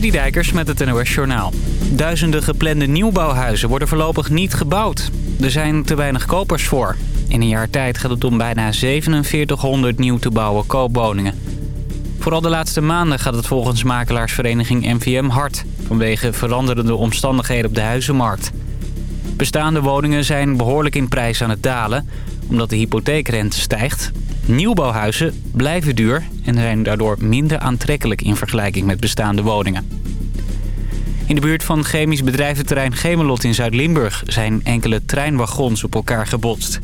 Dijkers met het NOS Journaal. Duizenden geplande nieuwbouwhuizen worden voorlopig niet gebouwd. Er zijn te weinig kopers voor. In een jaar tijd gaat het om bijna 4700 nieuw te bouwen koopwoningen. Vooral de laatste maanden gaat het volgens makelaarsvereniging MVM hard... vanwege veranderende omstandigheden op de huizenmarkt. Bestaande woningen zijn behoorlijk in prijs aan het dalen... omdat de hypotheekrente stijgt. Nieuwbouwhuizen blijven duur en zijn daardoor minder aantrekkelijk in vergelijking met bestaande woningen. In de buurt van chemisch bedrijventerrein Gemelot in Zuid-Limburg zijn enkele treinwagons op elkaar gebotst.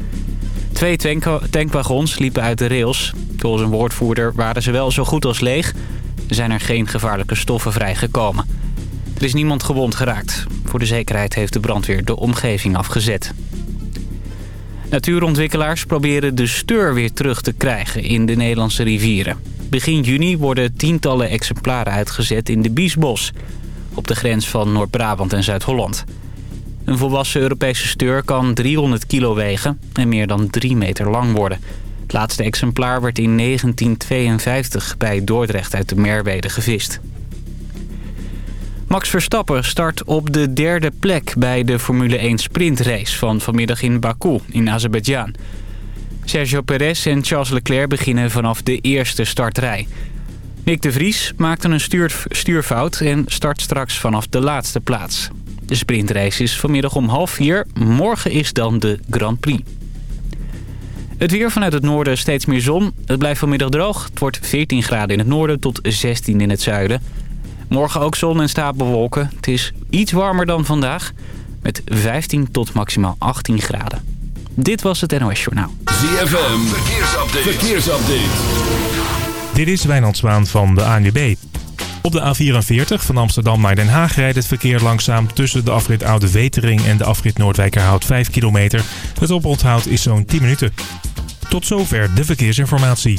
Twee tankwagons liepen uit de rails. Volgens een woordvoerder waren ze wel zo goed als leeg. Zijn er geen gevaarlijke stoffen vrijgekomen. Er is niemand gewond geraakt. Voor de zekerheid heeft de brandweer de omgeving afgezet. Natuurontwikkelaars proberen de steur weer terug te krijgen in de Nederlandse rivieren. Begin juni worden tientallen exemplaren uitgezet in de Biesbos... op de grens van Noord-Brabant en Zuid-Holland. Een volwassen Europese steur kan 300 kilo wegen en meer dan 3 meter lang worden. Het laatste exemplaar werd in 1952 bij Dordrecht uit de Merwede gevist. Max Verstappen start op de derde plek bij de Formule 1 sprintrace van vanmiddag in Baku in Azerbeidzjan. Sergio Perez en Charles Leclerc beginnen vanaf de eerste startrij. Nick de Vries maakte een stuur, stuurfout en start straks vanaf de laatste plaats. De sprintrace is vanmiddag om half vier. Morgen is dan de Grand Prix. Het weer vanuit het noorden steeds meer zon. Het blijft vanmiddag droog. Het wordt 14 graden in het noorden tot 16 in het zuiden. Morgen ook zon en stapelwolken. Het is iets warmer dan vandaag. Met 15 tot maximaal 18 graden. Dit was het NOS Journaal. ZFM, verkeersupdate. verkeersupdate. Dit is Wijnand Zwaan van de ANWB. Op de A44 van Amsterdam naar Den Haag rijdt het verkeer langzaam tussen de afrit Oude Wetering en de afrit Noordwijkerhout 5 kilometer. Het oponthoud is zo'n 10 minuten. Tot zover de verkeersinformatie.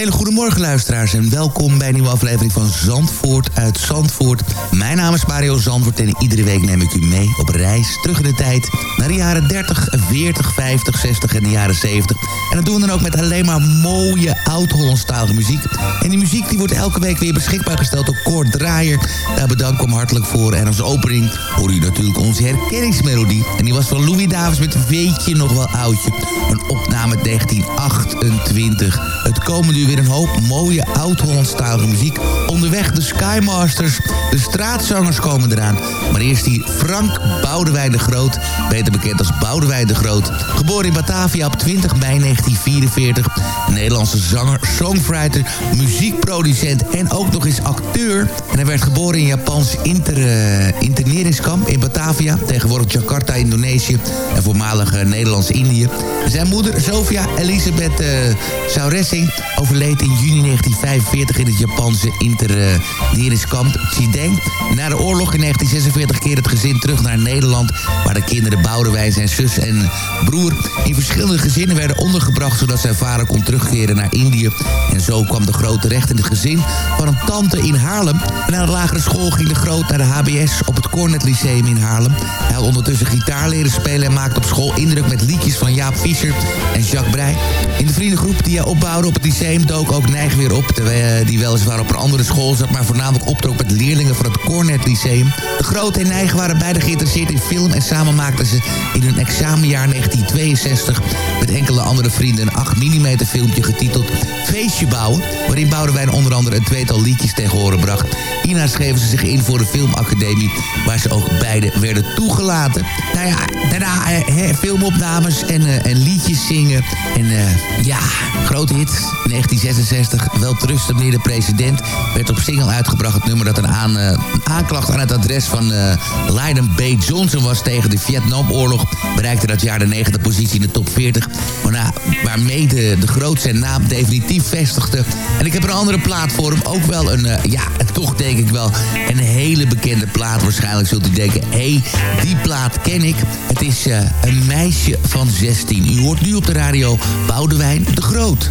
hele goede morgen luisteraars en welkom bij een nieuwe aflevering van Zandvoort uit Zandvoort. Mijn naam is Mario Zandvoort en iedere week neem ik u mee op reis terug in de tijd naar de jaren 30, 40, 50, 60 en de jaren 70. En dat doen we dan ook met alleen maar mooie oud-Hollandstalige muziek. En die muziek die wordt elke week weer beschikbaar gesteld door Kort Draaier. Daar bedank ik hem hartelijk voor. En als opening hoor u natuurlijk onze herkenningsmelodie. En die was van Louis Davis met Weet je nog wel oudje. Een opname 1928. Het komende uur weer een hoop mooie oud-Hollandstalige muziek. Onderweg de Skymasters, de straatzangers komen eraan. Maar eerst die Frank Boudewijn de Groot, beter bekend als Boudewijn de Groot. Geboren in Batavia op 20 mei 1944. Een Nederlandse zanger, songwriter, muziekproducent en ook nog eens acteur. En hij werd geboren in Japans inter, uh, interneringskamp in Batavia. Tegenwoordig Jakarta, Indonesië en voormalig Nederlands-Indië. Zijn moeder, Sofia Elisabeth uh, Sauressing, overleed in juni 1945 in het Japanse interneringskamp Chideng. Na de oorlog in 1946 keerde het gezin terug naar Nederland... waar de kinderen Boudewijn, zijn zus en broer... in verschillende gezinnen werden ondergebracht... zodat zijn vader kon terugkeren naar Indië. En zo kwam de groot terecht in het gezin van een tante in Haarlem. Na de lagere school ging de groot naar de HBS op het Cornet Lyceum in Haarlem. Hij ondertussen gitaar leren spelen... en maakte op school indruk met liedjes van Jaap Visser en Jacques Brey. In de vriendengroep die hij opbouwde op het lyceum dook ook Neig weer op... terwijl die weliswaar op een andere school zat... maar voornamelijk optrok met leerlingen van het Cornet Lyceum. De Groot en Neig waren beide geïnteresseerd in film... en samen maakten ze in hun examenjaar 1962... met enkele andere vrienden een 8 mm filmpje getiteld Feestje Bouwen... waarin Boudewijn onder andere een tweetal liedjes tegen horen bracht. Hierna schreven ze zich in voor de filmacademie... waar ze ook beide werden toegelaten. Nou ja, daarna he, filmopnames en, uh, en liedjes zingen. En ja, grote hit, 1966. Wel terusten, meneer de president, werd op single uitgebracht. Het nummer dat een, uh, aanklacht aan het adres van uh, Lyndon B. Johnson was tegen de Vietnamoorlog. Bereikte dat jaar de negende positie in de top 40. Waarna, waarmee de, de grootste naam definitief vestigde. En ik heb een andere plaat voor hem. Ook wel een, uh, ja, toch denk ik wel een hele bekende plaat. Waarschijnlijk zult u denken, hé, hey, die plaat ken ik. Het is een meisje van 16. U hoort nu op de radio Boudewijn de Groot.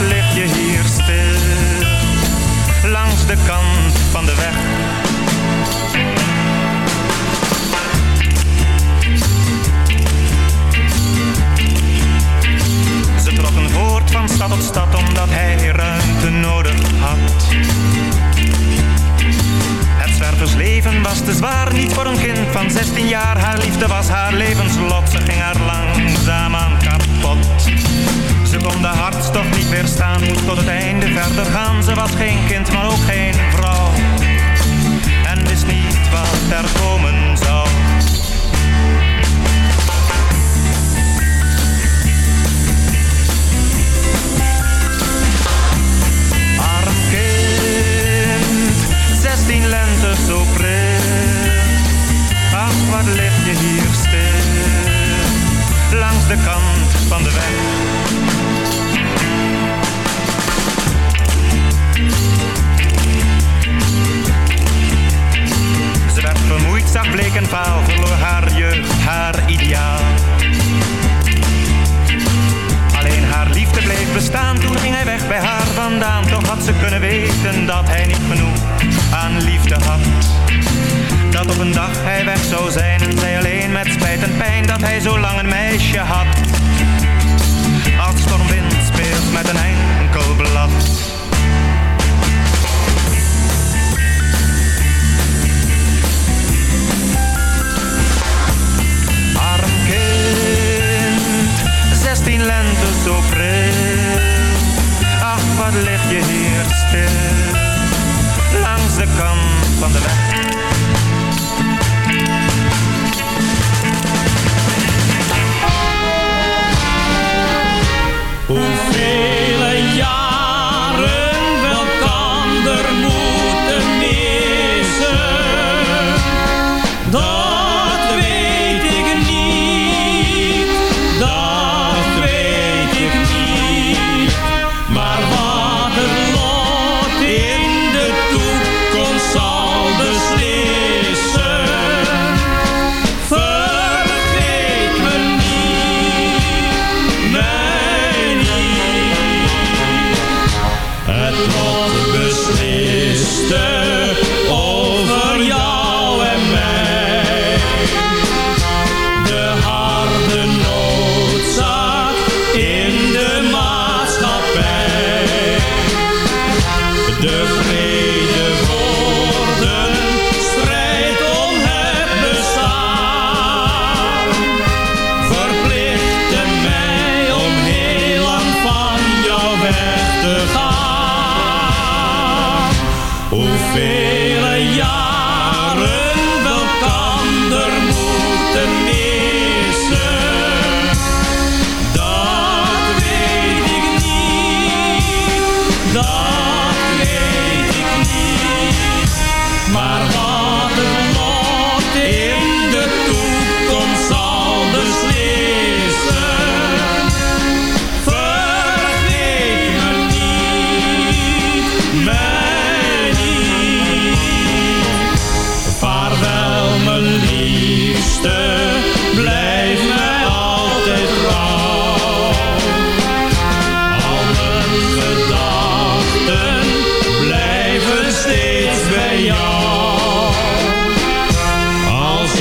Lig je hier stil, langs de kant van de weg.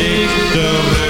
Ik terugkom,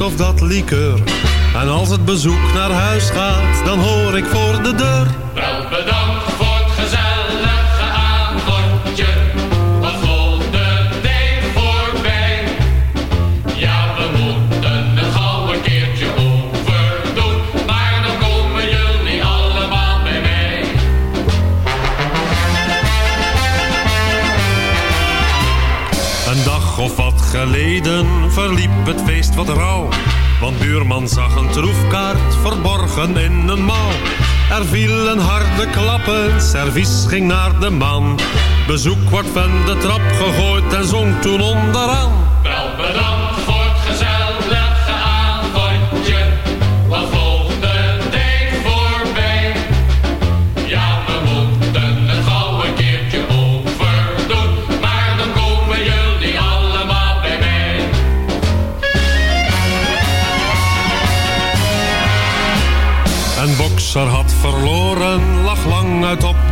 of dat likeur. En als het bezoek naar huis gaat, dan hoor ik voor de deur. Wat. Want buurman zag een troefkaart verborgen in een mouw. Er vielen harde klappen, servies ging naar de man. Bezoek wordt van de trap gegooid en zong toen onderaan. Wel bedankt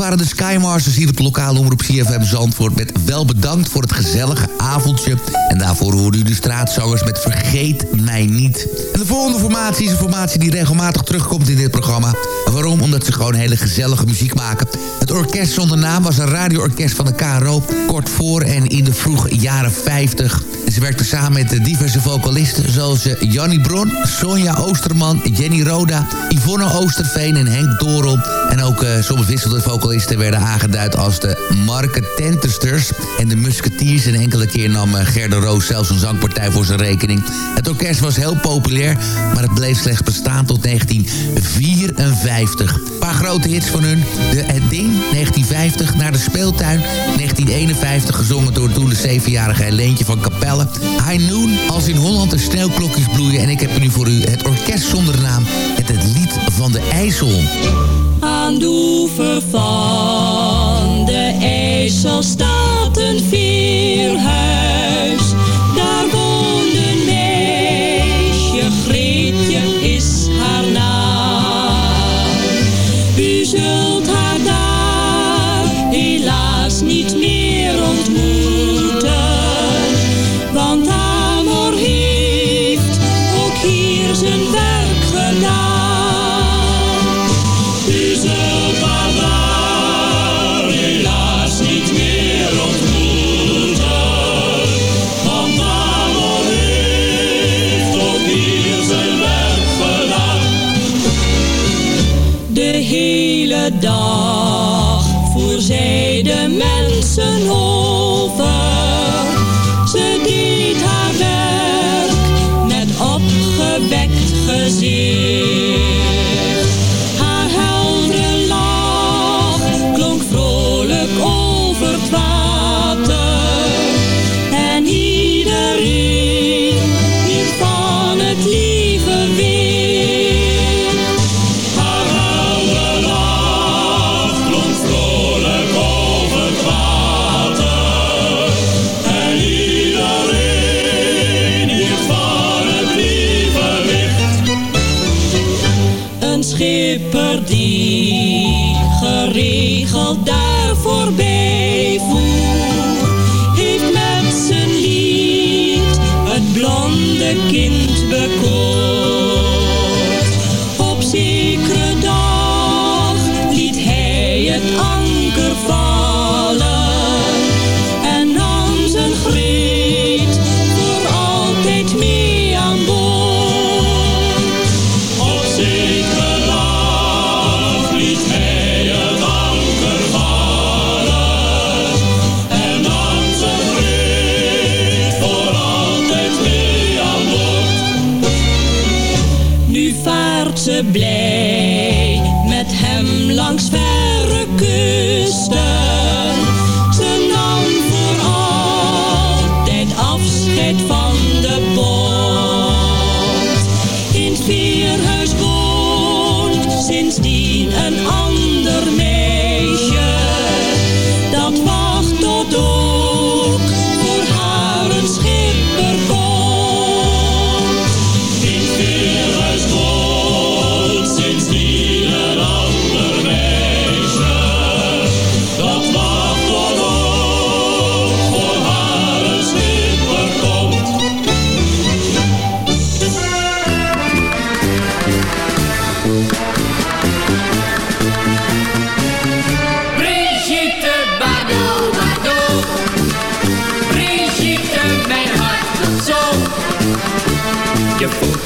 waren de Skymasters hier op de lokale omroep CFM Zandvoort... met wel bedankt voor het gezellige avondje. En daarvoor hoorde u de straatzangers met Vergeet Mij Niet. En de volgende formatie is een formatie die regelmatig terugkomt in dit programma. Waarom? Omdat ze gewoon hele gezellige muziek maken. Het orkest zonder naam was een radioorkest van de KRO... kort voor en in de vroege jaren 50... Ze werkte samen met diverse vocalisten zoals eh, Jannie Bron, Sonja Oosterman, Jenny Roda, Yvonne Oosterveen en Henk Dorel. En ook eh, soms wisselende vocalisten werden aangeduid als de Marketentesters en de Musketeers. En enkele keer nam eh, Gerda Roos zelfs een zangpartij voor zijn rekening. Het orkest was heel populair, maar het bleef slechts bestaan tot 1954. Een paar grote hits van hun. De Het Ding, 1950, Naar de Speeltuin, 1951, gezongen door toen de zevenjarige Helentje van Capelle. High Noon, Als in Holland de sneeuwklokjes bloeien. En ik heb nu voor u het orkest zonder naam, het, het lied van de IJssel. Aan de oever van de IJssel staat een veerhuis.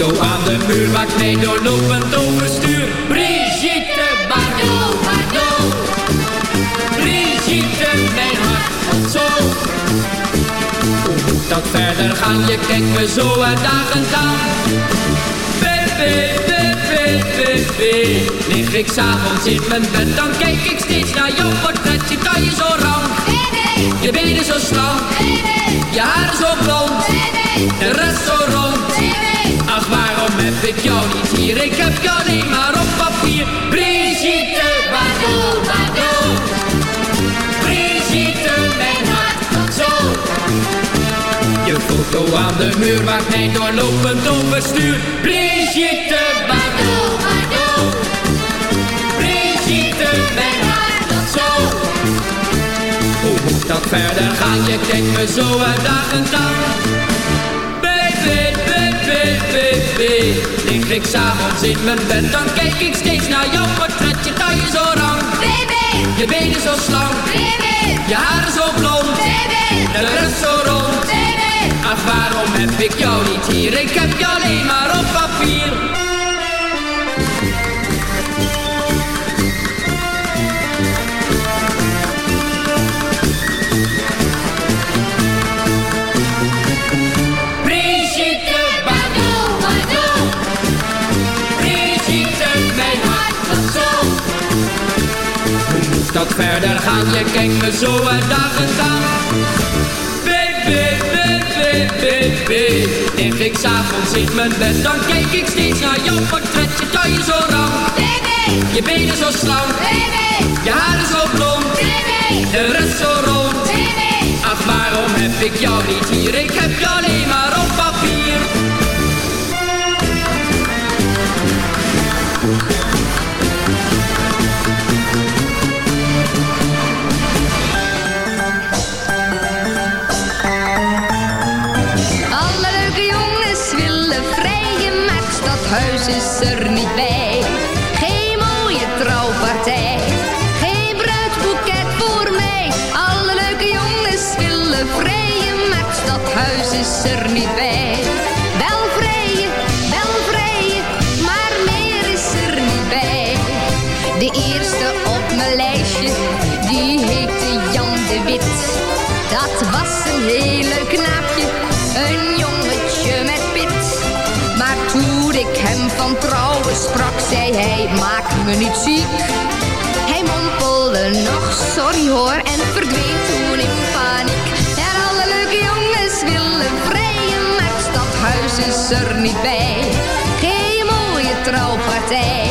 Aan de muur maakt mij doorlopend overstuur. Brigitte Bardot, Bardot. Brigitte, mijn hart zo. Hoe moet dat verder gaan? Je kijkt me zo uitdagend aan. Baby, baby, baby. Lig ik s'avonds in mijn bed, dan kijk ik steeds naar jouw portretje. Kan je zo rank, je benen zo slank, je haren zo blond, de rest zo rond. Heb ik jou niet hier? Ik heb jou alleen maar op papier. Brigitte, Bardot, Bardot. Brigitte, mijn hart klopt zo. Je foto aan de muur maakt mij doorlopend overstuur. Brigitte, Bardot, Bardot. Brigitte, mijn hart klopt zo. Hoe moet dat verder gaan? Je kijkt me zo uitdagend aan. Baby. Lig ik s'avonds in mijn bed, dan kijk ik steeds naar jouw portretje. Kan je zo rank, baby. Je benen zo slank, baby. Je haren zo blond, baby. De rest zo rond, baby. Ach, waarom heb ik jou niet hier? Ik heb jou alleen maar op papier. Dat verder gaan? Je kijkt me zo uitdagend aan. Baby, baby, baby. Lig ik s'avonds in mijn bed, dan kijk ik steeds naar jouw portretje. Kan je zo rank, baby. Je benen zo slank, baby. Je haren zo blond, baby. De rest zo rond, baby. Ach, waarom heb ik jou niet hier? Ik heb jou alleen maar op huis is er niet bij. Wel vrije, wel vrije, maar meer is er niet bij. De eerste op mijn lijstje, die heette Jan de Wit. Dat was een hele knaapje, een jongetje met pit. Maar toen ik hem van trouwen sprak, zei hij, maak me niet ziek. Hij mompelde nog, sorry hoor, en verdween is er niet bij. Geen mooie trouwpartij,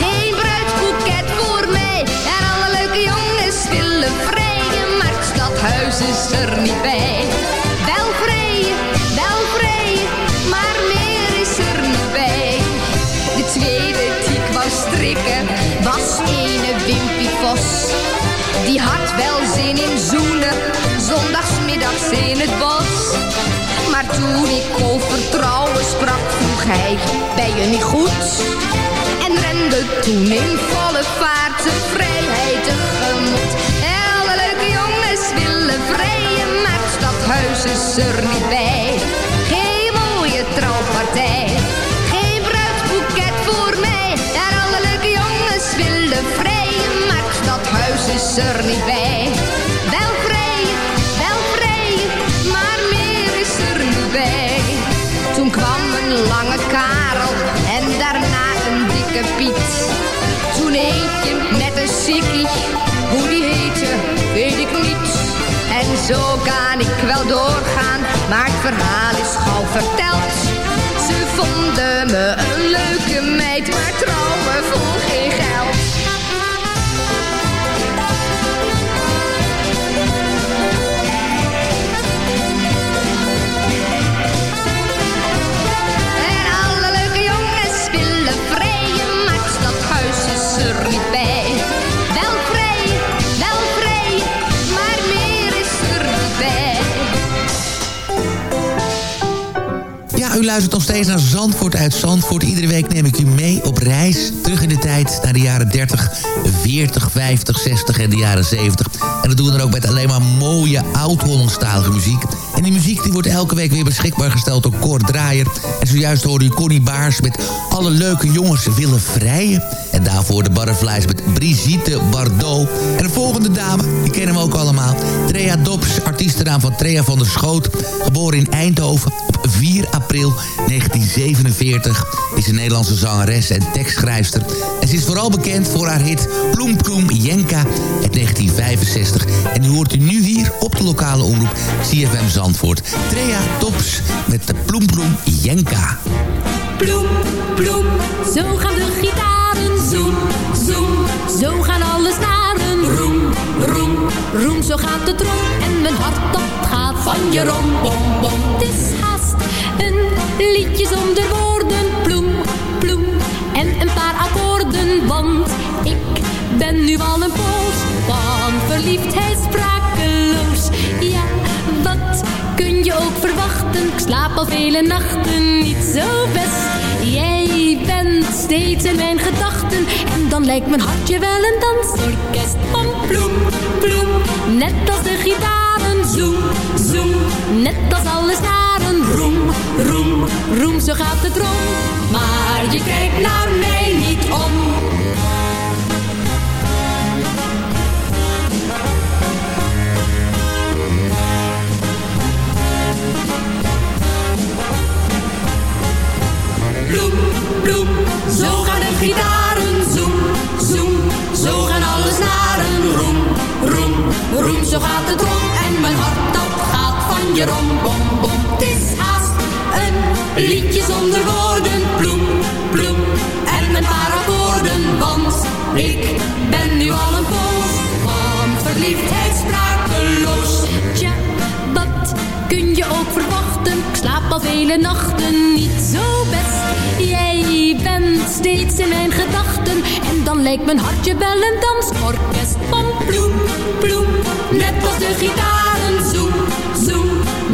geen bruidsboeket voor mij. En alle leuke jongens willen vrijen, maar het stadhuis is er niet bij. Wel vrijen, wel vrijen, maar meer is er niet bij. De tweede die wou strikken was ene Wimpy Vos. Die had wel zin in zoenen, zondagsmiddags in het bos. Maar toen ik over trouwen sprak, vroeg hij, ben je niet goed? En rende toen in volle vaart de vrijheid tegemoet. Alle leuke jongens willen vrijen, maar het stadhuis is er niet bij. Geen mooie trouwpartij, geen bruidsboeket voor mij. Alle leuke jongens willen vrijen, maar het stadhuis is er niet bij. Wel Piet. Toen eentje met een sikkie, hoe die heette, weet ik niet. En zo kan ik wel doorgaan, maar het verhaal is gauw verteld. Ze vonden me een leuke meid, maar trouwen voor geen geld. U luistert nog steeds naar Zandvoort uit Zandvoort. Iedere week neem ik u mee op reis terug in de tijd naar de jaren 30, 40, 50, 60 en de jaren 70. En dat doen we dan ook met alleen maar mooie oud-Hollandstalige muziek. En die muziek die wordt elke week weer beschikbaar gesteld door Cor Draaier. En zojuist hoorde u Connie Baars met Alle Leuke Jongens Willen Vrijen. En daarvoor de Butterflies met Brigitte Bardot. En de volgende dame, die kennen we ook allemaal. Trea Dops, artiestennaam van Trea van der Schoot. Geboren in Eindhoven 4 april 1947. Is een Nederlandse zangeres en tekstschrijfster. En ze is vooral bekend voor haar hit Ploem Ploem Jenka uit 1965. En die hoort u nu hier op de lokale omroep CFM Zandvoort. Trea Dops met de Ploem Ploem Jenka. Ploem, ploem, zo gaan de gitaren. Zoem, zoem, zo gaan alle snaren. Roem, roem, roem, zo gaat de trom. En mijn hart dat gaat van je rom, bom, bom. Het is een liedje zonder woorden. Ploem, ploem, en een paar akkoorden. Want ik ben nu al een poos van verliefdheid sprakeloos. Ja, wat kun je ook verwachten? Ik slaap al vele nachten niet zo best. Jij bent steeds in mijn gedachten. En dan lijkt mijn hartje wel een dansorkest. Van ploem, ploem, net als de gitaren. Zoem, zoem, net als alle snaren. Roem, roem, roem, zo gaat het rond. Maar je kijkt naar mij niet om. Bloem, bloem, zo gaan de gitaren. Zoem, zoem, zo gaan alle snaren. Roem, roem, roem, zo gaat het rond. En mijn hart dat gaat van je rom, bom, bom. Het is haast een liedje zonder woorden. Bloem, bloem, en een paar akkoorden. Want ik ben nu al een poos van verliefdheid sprakeloos. Tja, wat kun je ook verwachten? Ik slaap al vele nachten niet zo best. Jij bent steeds in mijn gedachten. En dan lijkt mijn hartje wel een dansorkest van bloem, bloem. Net als de zoem.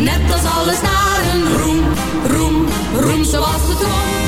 Net als alle snaren, roem, roem, roem zoals de trom.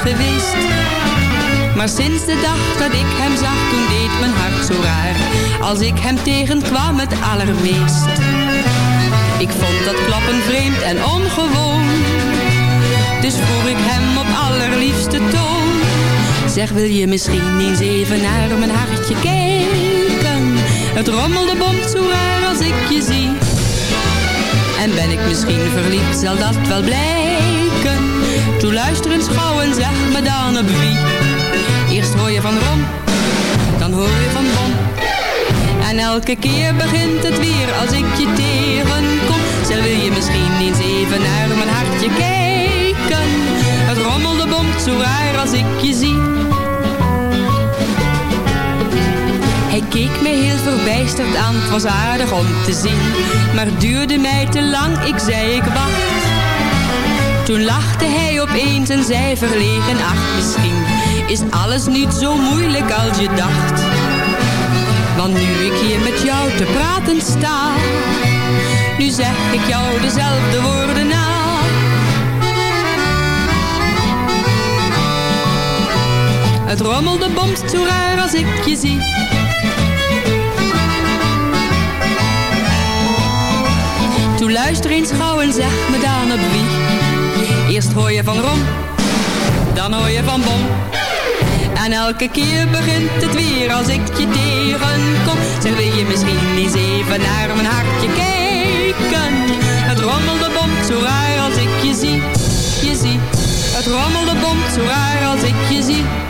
Geweest. Maar sinds de dag dat ik hem zag, toen deed mijn hart zo raar, als ik hem tegenkwam het allermeest. Ik vond dat klappen vreemd en ongewoon, dus vroeg ik hem op allerliefste toon. Zeg, wil je misschien eens even naar mijn hartje kijken? Het rommelde bomt zo raar als ik je zie. En ben ik misschien verliefd, zal dat wel blijken. Toe luister eens gauw en zeg me dan op wie. Eerst hoor je van Rom, dan hoor je van Bom. En elke keer begint het weer als ik je tegenkom. Zeg, wil je misschien eens even naar mijn hartje kijken? Het rommelde bomt zo raar als ik je zie. Hij keek mij heel verbijsterd aan, het was aardig om te zien. Maar duurde mij te lang, ik zei ik wacht. Toen lachte hij opeens en zei verlegen, ach misschien is alles niet zo moeilijk als je dacht. Want nu ik hier met jou te praten sta, nu zeg ik jou dezelfde woorden na. Het rommelde bomt zo raar als ik je zie. Toe luister eens gauw en zeg me dan op wie. Eerst hoor je van Rom, dan hoor je van Bom. En elke keer begint het weer als ik je tegenkom. Zeg, wil je misschien eens even naar mijn hartje kijken? Het rommelde bomt zo raar als ik je zie, je zie. Het rommelde bomt zo raar als ik je zie.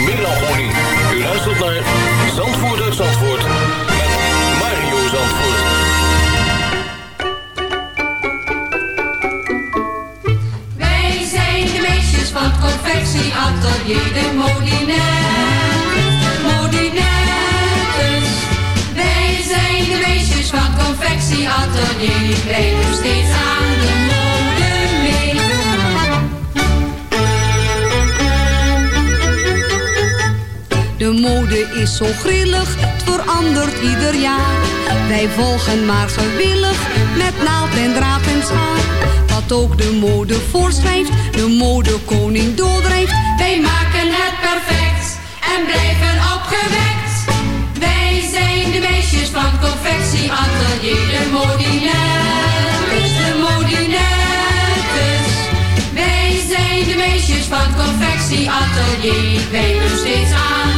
melancholie. U luistert naar Zandvoort Zandvoort met Mario Zandvoort. Wij zijn de meisjes van het confectieatelier, de modinettes, de modinettes. Wij zijn de meisjes van het confectieatelier, steeds aan mode is zo grillig, het verandert ieder jaar. Wij volgen maar gewillig, met naald en draad en schaar. Wat ook de mode voorschrijft, de modekoning doordrijft. Wij maken het perfect en blijven opgewekt. Wij zijn de meisjes van het confectieatelier, de modinettes, de modinettes. Wij zijn de meisjes van het confectieatelier, wij doen steeds aan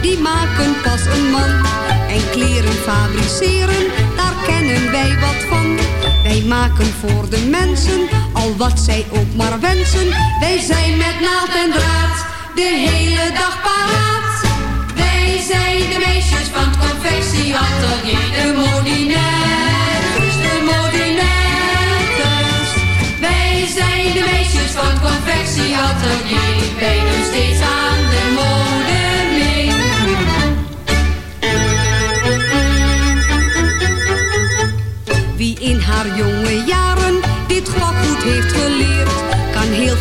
die maken pas een man. En kleren fabriceren, daar kennen wij wat van. Wij maken voor de mensen, al wat zij ook maar wensen. Wij zijn met naald en draad, de hele dag paraat. Wij zijn de meisjes van het confectieatelier, de modinettes, de modinettes. Wij zijn de meisjes van het confectieatelier, wij doen steeds aan de mode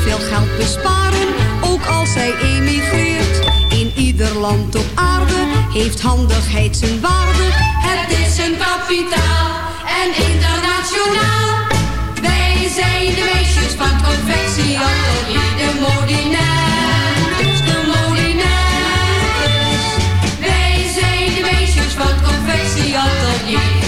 veel geld besparen, ook als zij emigreert. In ieder land op aarde heeft handigheid zijn waarde. Het is een kapitaal en internationaal. Wij zijn de meisjes van het confectieatelier, de modinettes, de modinettes. Wij zijn de meisjes van het confectieatelier,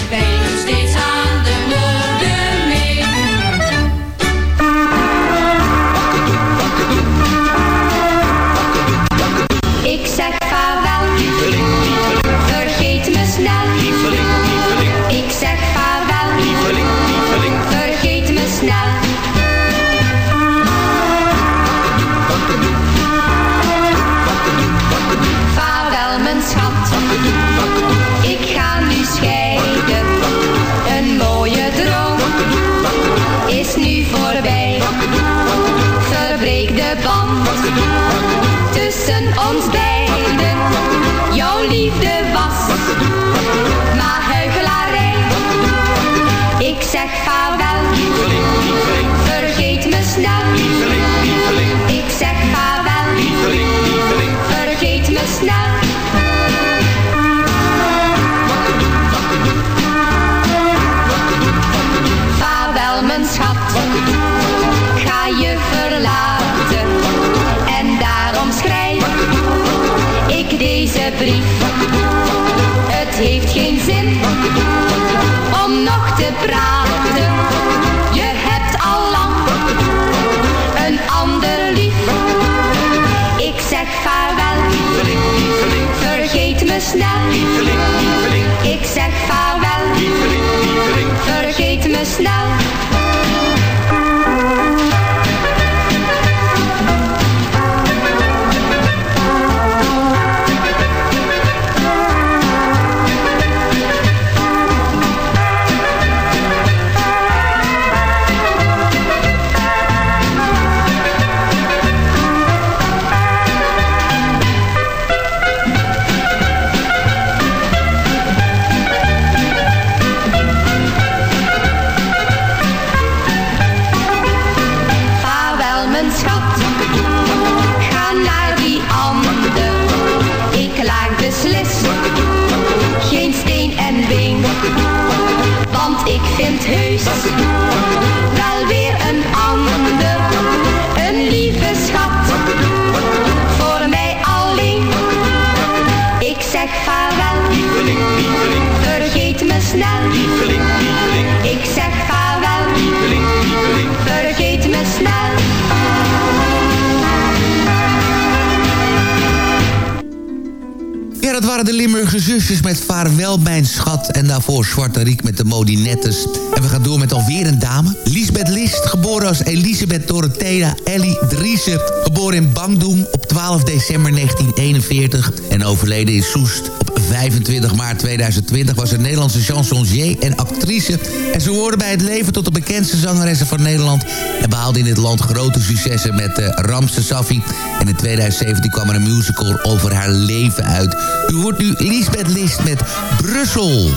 daarvoor Zwarte Riek met de Modinettes. En we gaan door met alweer een dame. Lisbeth List, geboren als Elisabeth Dorothea Ellie Driessen. Geboren in Bangdoem op 12 december 1941. En overleden in Soest 25 maart 2020 was een Nederlandse chansonnier en actrice. En ze hoorde bij het leven tot de bekendste zangeressen van Nederland. En behaalde in dit land grote successen met uh, Ramse Safi. En in 2017 kwam er een musical over haar leven uit. U hoort nu Lisbeth List met Brussel.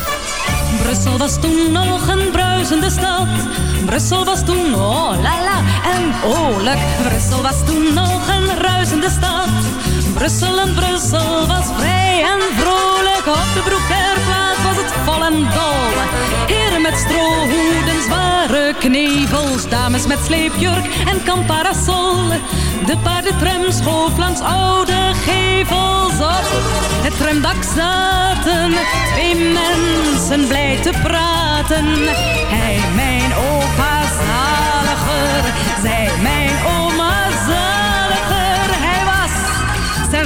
Brussel was toen nog een bruisende stad. Brussel was toen oh la la en oorlijk. Brussel was toen nog een ruisende stad. Brussel en Brussel was vrij en vrolijk. Op de Broekerplaats was het vol en dol. Heren met strohoeden, zware knevels. Dames met sleepjurk en kamparasol. De paardentram schoof langs oude gevels op. Het tramdak zaten twee mensen blij te praten. Hij, mijn opa zaliger, zij, mijn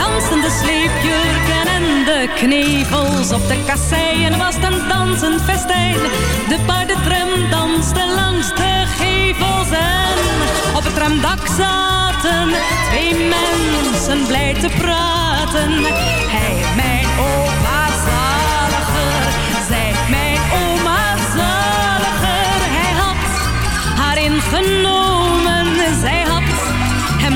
Dansen de sleepjurken en de knevels op de kasseien was een dansend festijn. De paardentram danste langs de gevels en op het tramdak zaten twee mensen blij te praten. Hij, mijn opa zaliger, zij, mijn oma zaliger. Hij had haar ingenomen, zij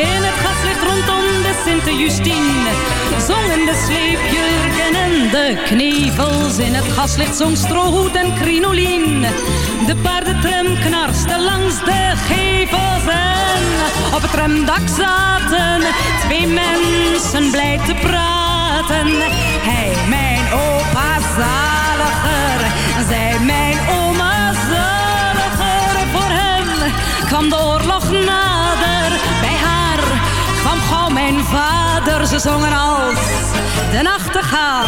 in het gaslicht rondom de Sint-Justine. Zongen de sleepjurken en de knevels in het gaslicht zong strohoed en crinolien. De paardentram knarste langs de gevels en op het tramdak zaten twee mensen blij te praten. Hij, mijn opa zaliger, zij, mijn oma zaliger. Voor hem kwam de oorlog haar gauw mijn vader. Ze zongen als de nachtegaal,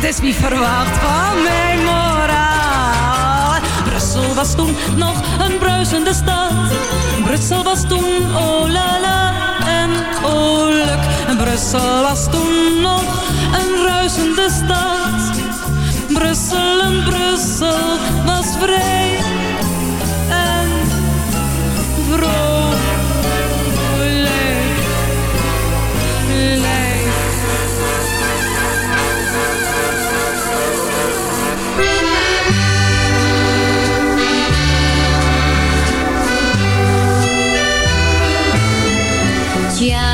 dus wie verwacht van mijn moraal? Brussel was toen nog een bruisende stad. Brussel was toen, oh la la, en oh luk. Brussel was toen nog een ruisende stad. Brussel en Brussel was vrij Jaloezie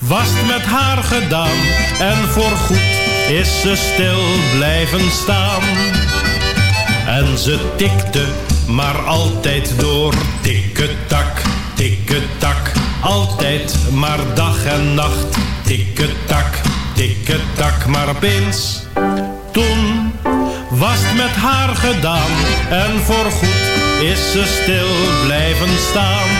was met haar gedaan en voorgoed is ze stil blijven staan. En ze tikte maar altijd door, tikketak, tikketak. Altijd maar dag en nacht, tikketak, tikketak. Maar opeens, toen was met haar gedaan en voorgoed is ze stil blijven staan.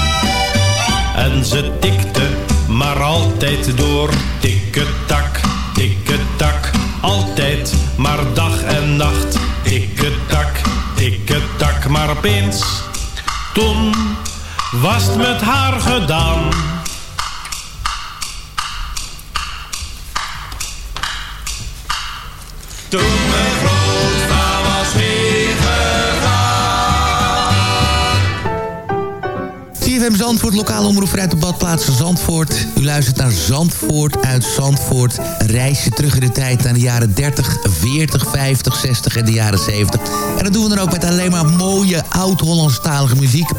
En ze tikte maar altijd door, tikketak, tikketak, altijd maar dag en nacht, tikketak, tikketak, maar opeens, toen was het met haar gedaan. Zandvoort, lokale omroep uit de badplaats van Zandvoort. U luistert naar Zandvoort uit Zandvoort. Een reisje terug in de tijd naar de jaren 30, 40, 50, 60 en de jaren 70. En dat doen we dan ook met alleen maar mooie oud-Hollandstalige muziek.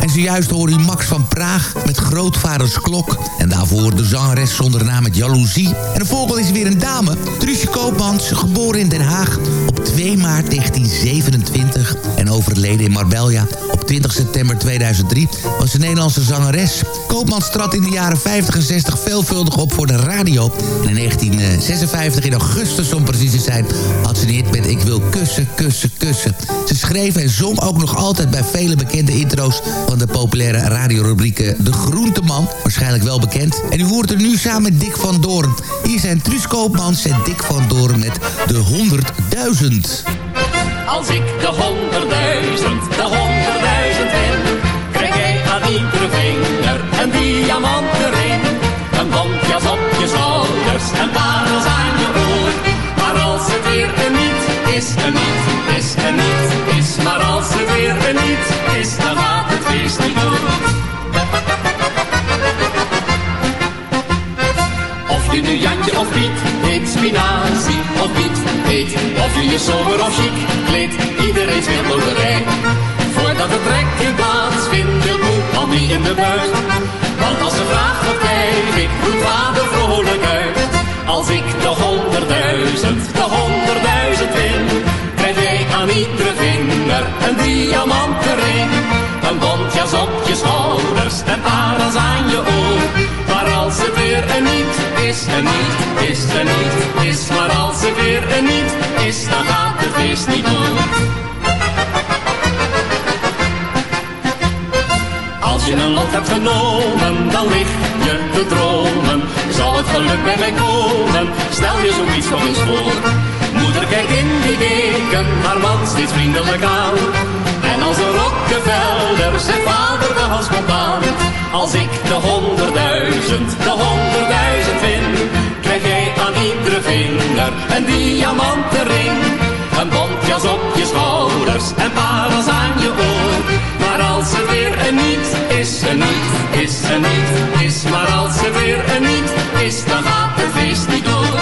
En zojuist hoorde u Max van Praag met Grootvaders Klok. En daarvoor de zangeres zonder naam met Jaloezie. En de volgende is weer een dame, Truusje Koopmans, geboren in Den Haag op 2 maart 1927 en overleden in Marbella op 20 september 2003 was een Nederlandse zangeres. Koopmans trad in de jaren 50 en 60 veelvuldig op voor de radio. En in 1956, in augustus om precies te zijn, had ze hit met Ik wil kussen, kussen, kussen. Ze schreef en zong ook nog altijd bij vele bekende intro's van de populaire radiorubrieken De Groenteman. Waarschijnlijk wel bekend. En u hoort er nu samen met Dick van Doorn. Hier zijn Truus Koopmans en Dick van Doorn met De 100.000. Als ik de honderdduizend, de honderdduizend jij aan iedere vinger een diamanten ring. Een bontjas op je schouders en parels aan je oor. Maar als het weer een niet is, een niet is, een niet is. Maar als het weer een niet is, dan gaat het feest niet door. Of je nu Jantje of Piet heet, spinazie of Piet heet. Of je je sober of chic kleedt, iedereen speelt loterij. Voordat het trekken plaatsvindt, wil in de buurt. Want als ze vraagt wat krijg ik, roept vader vrolijk uit. Als ik de honderdduizend, de honderdduizend win, krijg jij aan iedere vinger een diamanten ring. Een bontjas op je schouders en parels aan je oor. Maar als het weer een niet is, een niet is, een niet is. Maar als het weer een niet is, dan gaat het feest niet door. Als je een lot hebt genomen, dan lig je te dromen. Zal het geluk bij mij komen? Stel je zoiets nog eens voor. Moeder kijkt in die weken, haar man steeds vriendelijk aan. En als een velder, zegt vader de Hans komt. Als ik de honderdduizend, de honderdduizend win, krijg jij aan iedere vinger een diamanten ring. Een bontjas op je schouders en parels aan je oor. Maar als het weer een niet is, een niet is, een niet is. Maar als het weer een niet is, dan gaat het feest niet door.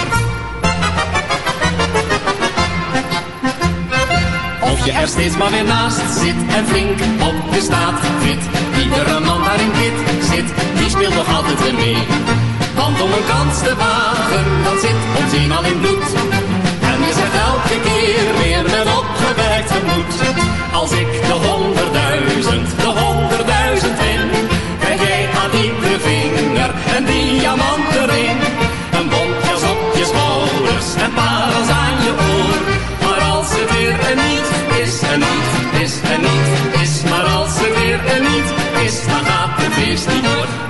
Of je er steeds maar weer naast zit en flink op de staat fit. Iedere man waarin dit zit, die speelt nog altijd weer mee. Want om een kans te wagen, dan zit ons eenmaal in bloed. En je zegt elke keer weer Als ik de honderdduizend, de honderdduizend win, krijg jij aan iedere vinger een diamanten ring. Een bontjas op je schouders en parels aan je oor. Maar als het weer een niet is, een niet is, een niet is. Maar als het weer een niet is, dan gaat het feest niet door.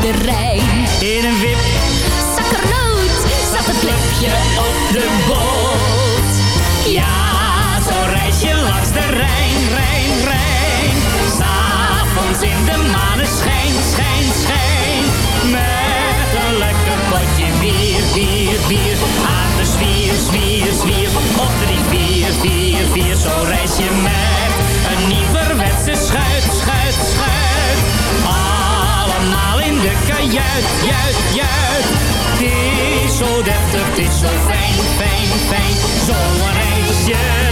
de Rijn. In een wip, Zakkernoot zat het klepje op de boot. ja, zo'n reisje langs de Rijn, Rijn, Rijn. S'avonds in de maneschijn, schijn, schijn. Met een lekker potje bier, bier, bier. Aan de zwier, zwier, zwier. Op drie, vier, vier, vier. Zo'n reisje met een kajuit, juit, juit. Het is zo deftig, het is zo fijn, fijn, fijn. Zo'n reisje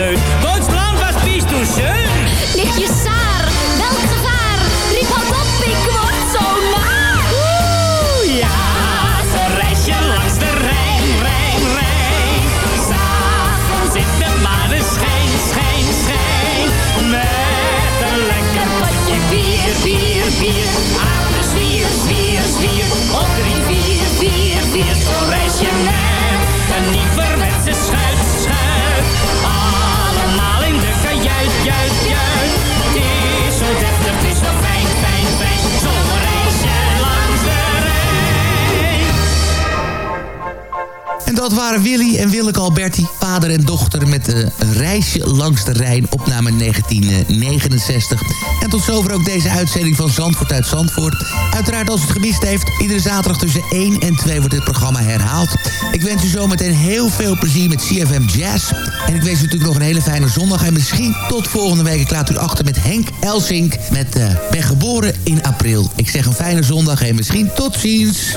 Duitsland was vies toen schön. Nichtje Saar, welk gevaar? Riep op, ik word zo naar. Oeh, ja, reisje langs de Rijn, Rijn, Rijn. S'avonds in de maneschijn, schijn, schijn. Met een lekker potje bier, bier, bier. Aan de zwier, zwier, zwier. Op drie, vier, vier, vier. Zo'n Willy en Willeke Alberti, vader en dochter... met eh, een reisje langs de Rijn, opname 1969. En tot zover ook deze uitzending van Zandvoort uit Zandvoort. Uiteraard als het gemist heeft, iedere zaterdag tussen 1 en 2 wordt dit programma herhaald. Ik wens u zometeen heel veel plezier met CFM Jazz. En ik wens u natuurlijk nog een hele fijne zondag. En misschien tot volgende week. Ik laat u achter met Henk Elsink met eh, Ben geboren in april. Ik zeg een fijne zondag en misschien tot ziens.